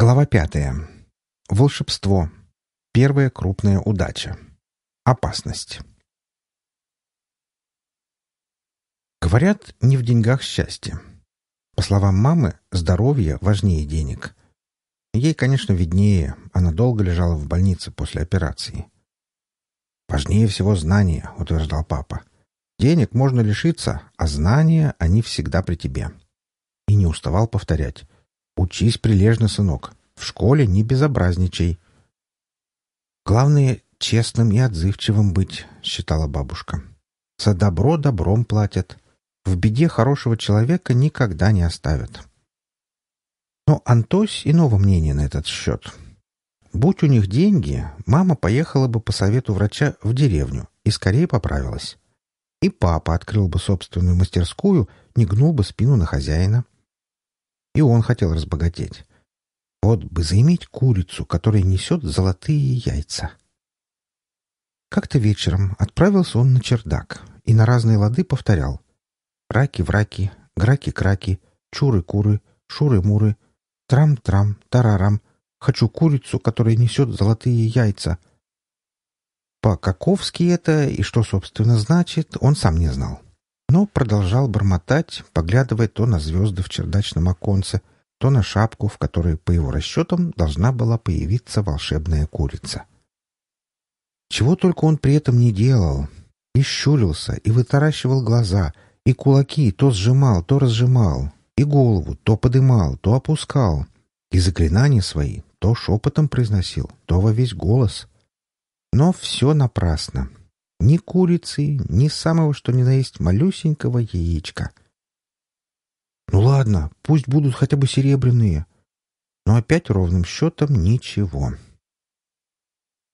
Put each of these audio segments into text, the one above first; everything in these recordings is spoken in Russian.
Глава пятая. Волшебство. Первая крупная удача. Опасность. Говорят, не в деньгах счастье. По словам мамы, здоровье важнее денег. Ей, конечно, виднее, она долго лежала в больнице после операции. «Важнее всего знания», — утверждал папа. «Денег можно лишиться, а знания, они всегда при тебе». И не уставал повторять. Учись прилежно, сынок. В школе не безобразничай. Главное, честным и отзывчивым быть, считала бабушка. За добро добром платят. В беде хорошего человека никогда не оставят. Но Антось иного мнения на этот счет. Будь у них деньги, мама поехала бы по совету врача в деревню и скорее поправилась. И папа открыл бы собственную мастерскую, не гнул бы спину на хозяина. И он хотел разбогатеть. Вот бы заиметь курицу, которая несет золотые яйца. Как-то вечером отправился он на чердак и на разные лады повторял. Раки-враки, граки-краки, чуры-куры, шуры-муры, трам-трам, тарарам. Хочу курицу, которая несет золотые яйца. По-каковски это и что, собственно, значит, он сам не знал но продолжал бормотать, поглядывая то на звезды в чердачном оконце, то на шапку, в которой, по его расчетам, должна была появиться волшебная курица. Чего только он при этом не делал. И щурился, и вытаращивал глаза, и кулаки то сжимал, то разжимал, и голову то подымал, то опускал, и заклинания свои то шепотом произносил, то во весь голос. Но все напрасно. Ни курицы, ни самого что ни на есть малюсенького яичка. Ну ладно, пусть будут хотя бы серебряные. Но опять ровным счетом ничего.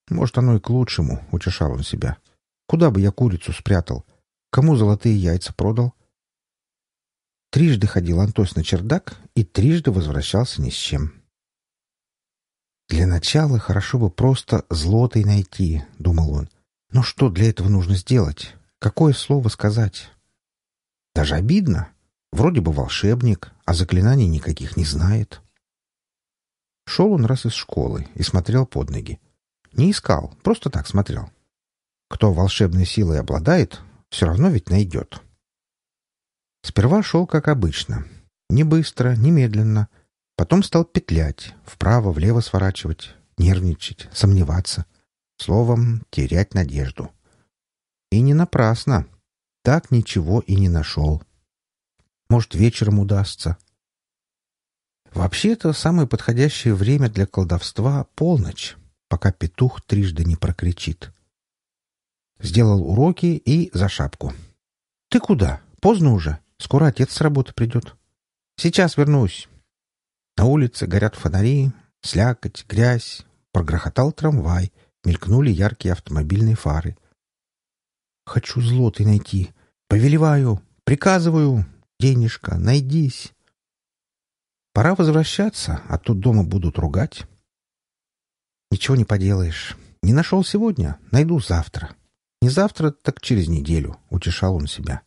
Может, оно и к лучшему, утешал он себя. Куда бы я курицу спрятал? Кому золотые яйца продал? Трижды ходил Антос на чердак и трижды возвращался ни с чем. «Для начала хорошо бы просто злотой найти», — думал он. Но что для этого нужно сделать? Какое слово сказать? Даже обидно. Вроде бы волшебник, а заклинаний никаких не знает. Шел он раз из школы и смотрел под ноги. Не искал, просто так смотрел. Кто волшебной силой обладает, все равно ведь найдет. Сперва шел, как обычно. Не быстро, не медленно. Потом стал петлять, вправо-влево сворачивать, нервничать, сомневаться — Словом, терять надежду. И не напрасно. Так ничего и не нашел. Может, вечером удастся. Вообще-то, самое подходящее время для колдовства — полночь, пока петух трижды не прокричит. Сделал уроки и за шапку. — Ты куда? Поздно уже. Скоро отец с работы придет. — Сейчас вернусь. На улице горят фонари, слякоть, грязь. Прогрохотал трамвай — Мелькнули яркие автомобильные фары. «Хочу злоты найти. Повелеваю. Приказываю. Денежка, найдись». Пора возвращаться, а тут дома будут ругать. Ничего не поделаешь. Не нашел сегодня, найду завтра. Не завтра, так через неделю, — утешал он себя.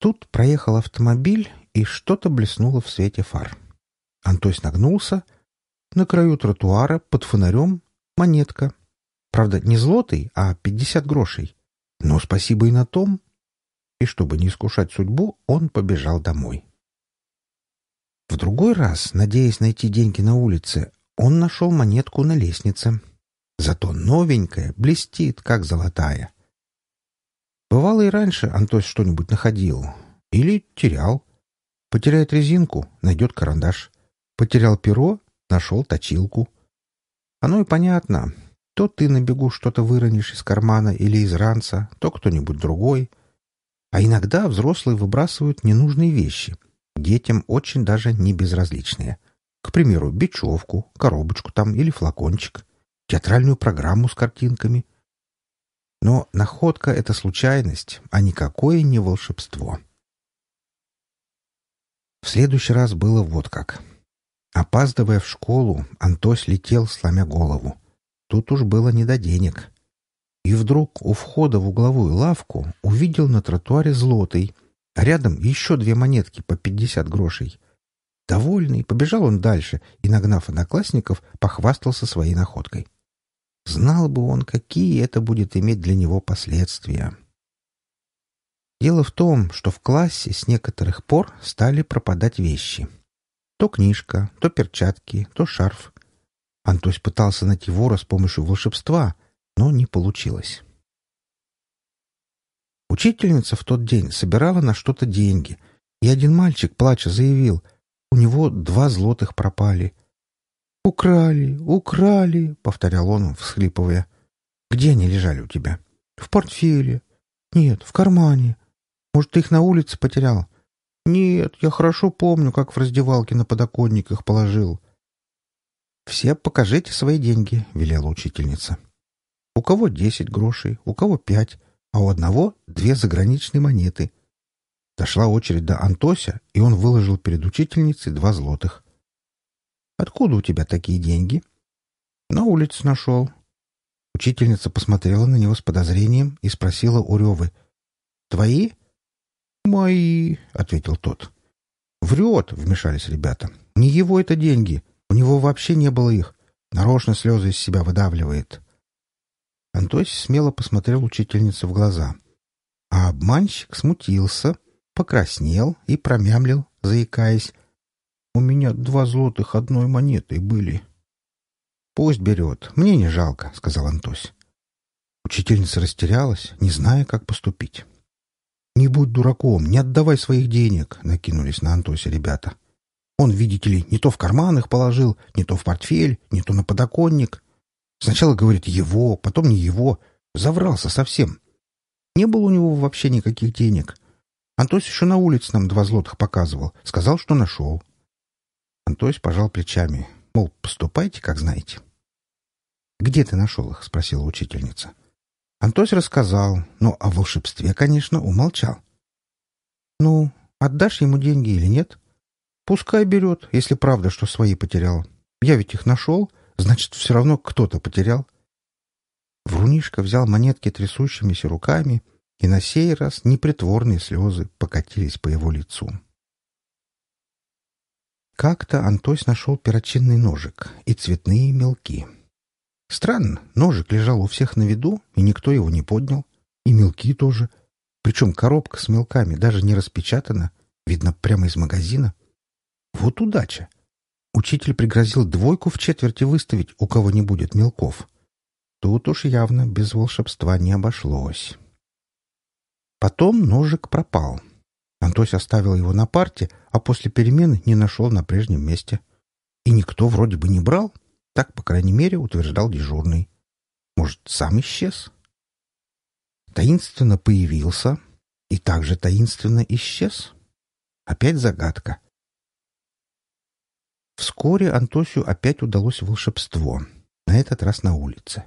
Тут проехал автомобиль, и что-то блеснуло в свете фар. Антось нагнулся. На краю тротуара, под фонарем, Монетка. Правда, не злотый, а пятьдесят грошей. Но спасибо и на том. И чтобы не искушать судьбу, он побежал домой. В другой раз, надеясь найти деньги на улице, он нашел монетку на лестнице. Зато новенькая, блестит, как золотая. Бывало и раньше Антось что-нибудь находил. Или терял. Потеряет резинку — найдет карандаш. Потерял перо — нашел точилку. Оно и понятно. То ты на бегу что-то выронишь из кармана или из ранца, то кто-нибудь другой. А иногда взрослые выбрасывают ненужные вещи. Детям очень даже не безразличные. К примеру, бечевку, коробочку там или флакончик, театральную программу с картинками. Но находка — это случайность, а никакое не волшебство. В следующий раз было вот как — Опаздывая в школу, Антось летел, сломя голову. Тут уж было не до денег. И вдруг у входа в угловую лавку увидел на тротуаре злотый, а рядом еще две монетки по пятьдесят грошей. Довольный, побежал он дальше и, нагнав одноклассников, похвастался своей находкой. Знал бы он, какие это будет иметь для него последствия. Дело в том, что в классе с некоторых пор стали пропадать вещи. То книжка, то перчатки, то шарф. Антось пытался найти вора с помощью волшебства, но не получилось. Учительница в тот день собирала на что-то деньги, и один мальчик, плача, заявил, у него два злотых пропали. «Украли, украли!» — повторял он, всхлипывая. «Где они лежали у тебя?» «В портфеле». «Нет, в кармане». «Может, ты их на улице потерял?» «Нет, я хорошо помню, как в раздевалке на подоконник их положил». «Все покажите свои деньги», — велела учительница. «У кого десять грошей, у кого пять, а у одного две заграничные монеты. Дошла очередь до Антося, и он выложил перед учительницей два злотых. «Откуда у тебя такие деньги?» «На улице нашел». Учительница посмотрела на него с подозрением и спросила у Ревы. «Твои?» «Мои», — ответил тот. «Врет», — вмешались ребята. «Не его это деньги. У него вообще не было их. Нарочно слезы из себя выдавливает». Антось смело посмотрел учительнице в глаза. А обманщик смутился, покраснел и промямлил, заикаясь. «У меня два злотых одной монеты были». «Пусть берет. Мне не жалко», — сказал Антось. Учительница растерялась, не зная, как поступить. «Не будь дураком, не отдавай своих денег», — накинулись на Антося ребята. «Он, видите ли, не то в карман их положил, не то в портфель, не то на подоконник. Сначала говорит «его», потом не его. Заврался совсем. Не было у него вообще никаких денег. Антось еще на улице нам два злотых показывал. Сказал, что нашел. Антось пожал плечами. Мол, поступайте, как знаете. «Где ты нашел их?» — спросила учительница. Антось рассказал, но о волшебстве, конечно, умолчал. «Ну, отдашь ему деньги или нет?» «Пускай берет, если правда, что свои потерял. Я ведь их нашел, Значит, все равно кто-то потерял. Врунишка взял монетки трясущимися руками, и на сей раз непритворные слезы покатились по его лицу. Как-то Антось нашел перочинный ножик и цветные мелки. Странно, ножик лежал у всех на виду, и никто его не поднял. И мелки тоже. Причем коробка с мелками даже не распечатана, видно, прямо из магазина. Вот удача! Учитель пригрозил двойку в четверти выставить, у кого не будет мелков. Тут уж явно без волшебства не обошлось. Потом ножик пропал. Антось оставил его на парте, а после перемены не нашел на прежнем месте. И никто вроде бы не брал. Так, по крайней мере, утверждал дежурный. Может, сам исчез? Таинственно появился и также таинственно исчез? Опять загадка. Вскоре Антосию опять удалось волшебство, на этот раз на улице.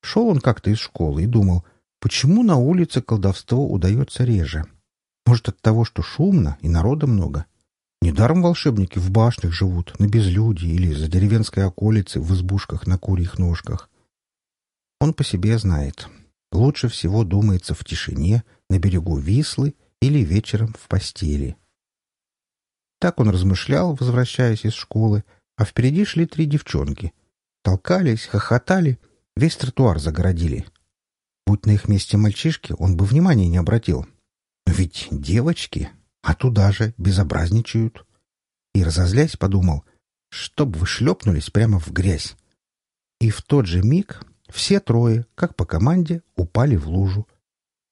Шел он как-то из школы и думал, почему на улице колдовство удается реже? Может, от того, что шумно и народа много? Недаром волшебники в башнях живут, на безлюдье или за деревенской околицей в избушках на курьих ножках. Он по себе знает. Лучше всего думается в тишине, на берегу Вислы или вечером в постели. Так он размышлял, возвращаясь из школы, а впереди шли три девчонки. Толкались, хохотали, весь тротуар загородили. Будь на их месте мальчишки, он бы внимания не обратил. Но ведь девочки, а туда же безобразничают. И, разозлясь, подумал, чтоб вы шлепнулись прямо в грязь. И в тот же миг все трое, как по команде, упали в лужу.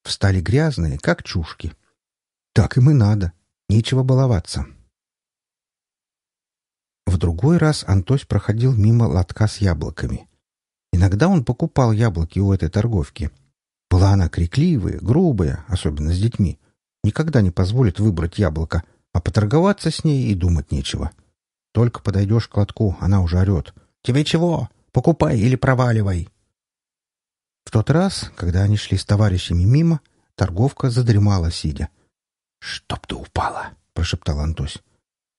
Встали грязные, как чушки. Так им и надо. Нечего баловаться. В другой раз Антось проходил мимо лотка с яблоками. Иногда он покупал яблоки у этой торговки. Была она крикливая, грубая, особенно с детьми. Никогда не позволит выбрать яблоко, а поторговаться с ней и думать нечего. Только подойдешь к лотку, она уже орет. «Тебе чего? Покупай или проваливай!» В тот раз, когда они шли с товарищами мимо, торговка задремала, сидя. «Чтоб ты упала!» — прошептал Антось.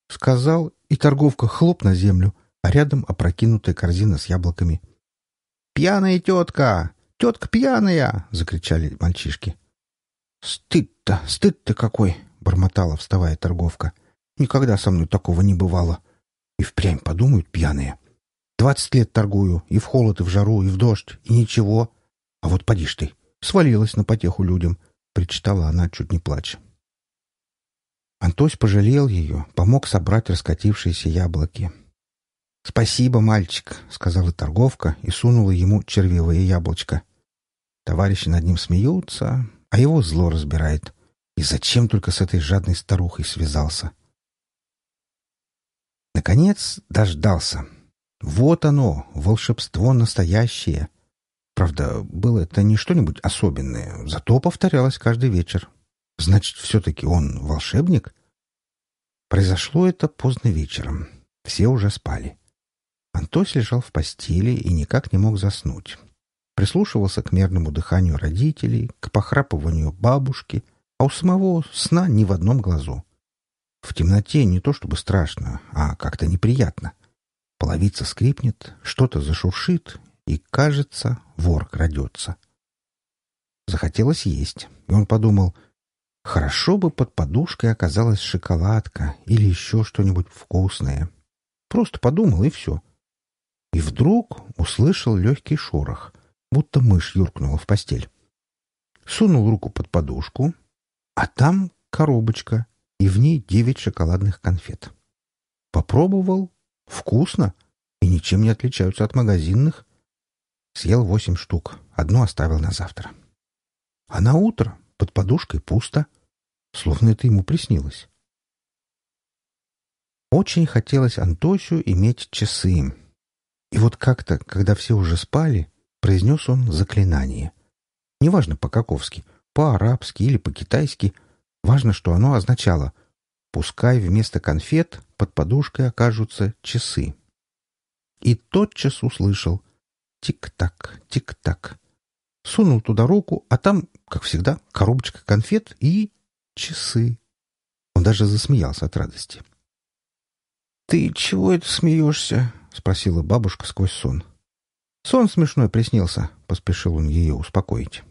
Сказал, и торговка хлоп на землю, а рядом опрокинутая корзина с яблоками. «Пьяная тетка! Тетка пьяная!» — закричали мальчишки. «Стыд-то, стыд-то какой!» — бормотала, вставая торговка. Никогда со мной такого не бывало. И впрямь подумают пьяные. Двадцать лет торгую, и в холод, и в жару, и в дождь, и ничего. А вот поди ж ты, свалилась на потеху людям, — причитала она, чуть не плача. Антось пожалел ее, помог собрать раскатившиеся яблоки. «Спасибо, мальчик», — сказала торговка и сунула ему червивое яблочко. Товарищи над ним смеются, а его зло разбирает. И зачем только с этой жадной старухой связался? Наконец дождался. Вот оно, волшебство настоящее. Правда, было это не что-нибудь особенное, зато повторялось каждый вечер. Значит, все-таки он волшебник? Произошло это поздно вечером. Все уже спали. Антось лежал в постели и никак не мог заснуть. Прислушивался к мерному дыханию родителей, к похрапыванию бабушки, а у самого сна ни в одном глазу. В темноте не то чтобы страшно, а как-то неприятно. Половица скрипнет, что-то зашуршит, и, кажется, вор крадется. Захотелось есть, и он подумал, хорошо бы под подушкой оказалась шоколадка или еще что-нибудь вкусное. Просто подумал, и все. И вдруг услышал легкий шорох, будто мышь юркнула в постель. Сунул руку под подушку, а там коробочка, и в ней девять шоколадных конфет. Попробовал. Вкусно. И ничем не отличаются от магазинных. Съел восемь штук. Одну оставил на завтра. А на утро под подушкой пусто. Словно это ему приснилось. Очень хотелось Антосю иметь часы. И вот как-то, когда все уже спали, произнес он заклинание. Неважно по-каковски, по-арабски или по-китайски, важно, что оно означало «пускай вместо конфет под подушкой окажутся часы». И тотчас услышал тик-так, тик-так. Сунул туда руку, а там, как всегда, коробочка конфет и часы. Он даже засмеялся от радости. «Ты чего это смеешься?» — спросила бабушка сквозь сон. «Сон смешной приснился», — поспешил он ее успокоить.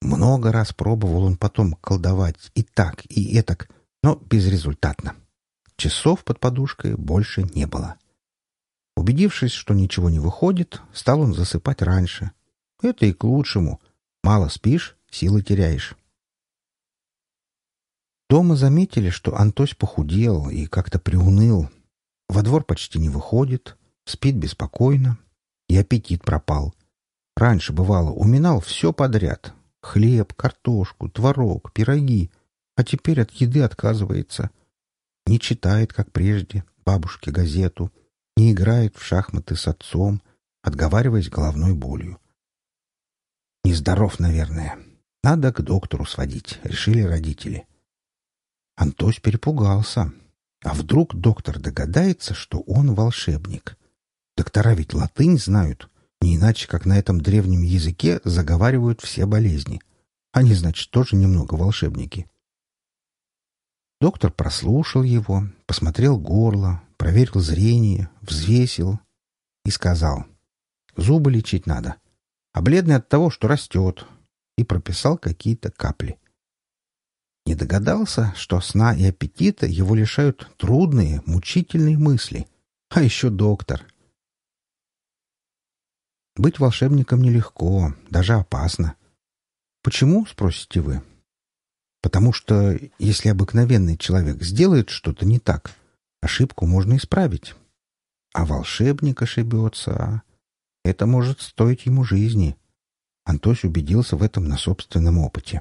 Много раз пробовал он потом колдовать и так, и этак, но безрезультатно. Часов под подушкой больше не было. Убедившись, что ничего не выходит, стал он засыпать раньше. Это и к лучшему. Мало спишь, силы теряешь. Дома заметили, что Антось похудел и как-то приуныл. Во двор почти не выходит, спит беспокойно, и аппетит пропал. Раньше, бывало, уминал все подряд. Хлеб, картошку, творог, пироги. А теперь от еды отказывается. Не читает, как прежде, бабушке газету, не играет в шахматы с отцом, отговариваясь головной болью. Нездоров, наверное. Надо к доктору сводить, решили родители. Антось перепугался. А вдруг доктор догадается, что он волшебник? Доктора ведь латынь знают, не иначе, как на этом древнем языке заговаривают все болезни. Они, значит, тоже немного волшебники. Доктор прослушал его, посмотрел горло, проверил зрение, взвесил и сказал, «Зубы лечить надо, а бледный от того, что растет», и прописал какие-то капли. Не догадался, что сна и аппетита его лишают трудные, мучительные мысли. А еще доктор. Быть волшебником нелегко, даже опасно. Почему, спросите вы? Потому что если обыкновенный человек сделает что-то не так, ошибку можно исправить. А волшебник ошибется. Это может стоить ему жизни. Антось убедился в этом на собственном опыте.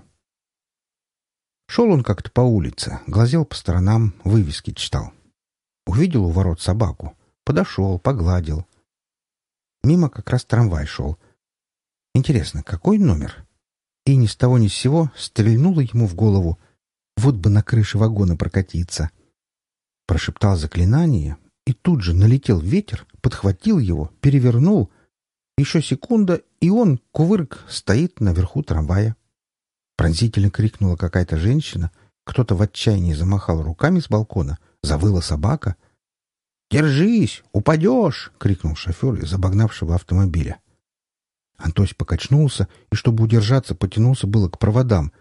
Шел он как-то по улице, глазел по сторонам, вывески читал. Увидел у ворот собаку. Подошел, погладил. Мимо как раз трамвай шел. Интересно, какой номер? И ни с того ни с сего стрельнуло ему в голову. Вот бы на крыше вагона прокатиться. Прошептал заклинание, и тут же налетел ветер, подхватил его, перевернул. Еще секунда, и он, кувырк, стоит наверху трамвая. Пронзительно крикнула какая-то женщина. Кто-то в отчаянии замахал руками с балкона. Завыла собака — «Держись! Упадешь!» — крикнул шофер из обогнавшего автомобиля. Антось покачнулся и, чтобы удержаться, потянулся было к проводам.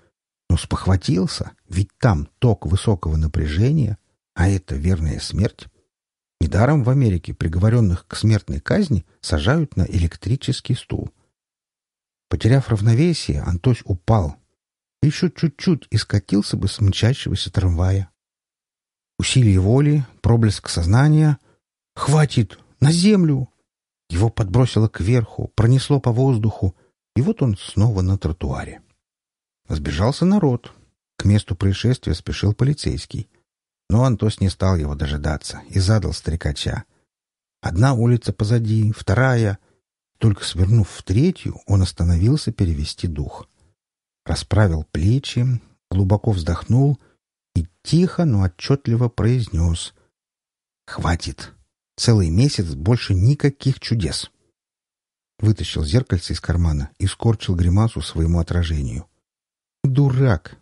Но спохватился, ведь там ток высокого напряжения, а это верная смерть. Недаром в Америке приговоренных к смертной казни сажают на электрический стул. Потеряв равновесие, Антось упал. Еще чуть-чуть и скатился бы с мчащегося трамвая. Усилие воли, проблеск сознания. «Хватит! На землю!» Его подбросило кверху, пронесло по воздуху, и вот он снова на тротуаре. Сбежался народ. К месту происшествия спешил полицейский. Но Антос не стал его дожидаться и задал старикача. Одна улица позади, вторая. Только свернув в третью, он остановился перевести дух. Расправил плечи, глубоко вздохнул и тихо, но отчетливо произнес. «Хватит! Целый месяц больше никаких чудес!» Вытащил зеркальце из кармана и скорчил гримасу своему отражению. «Дурак!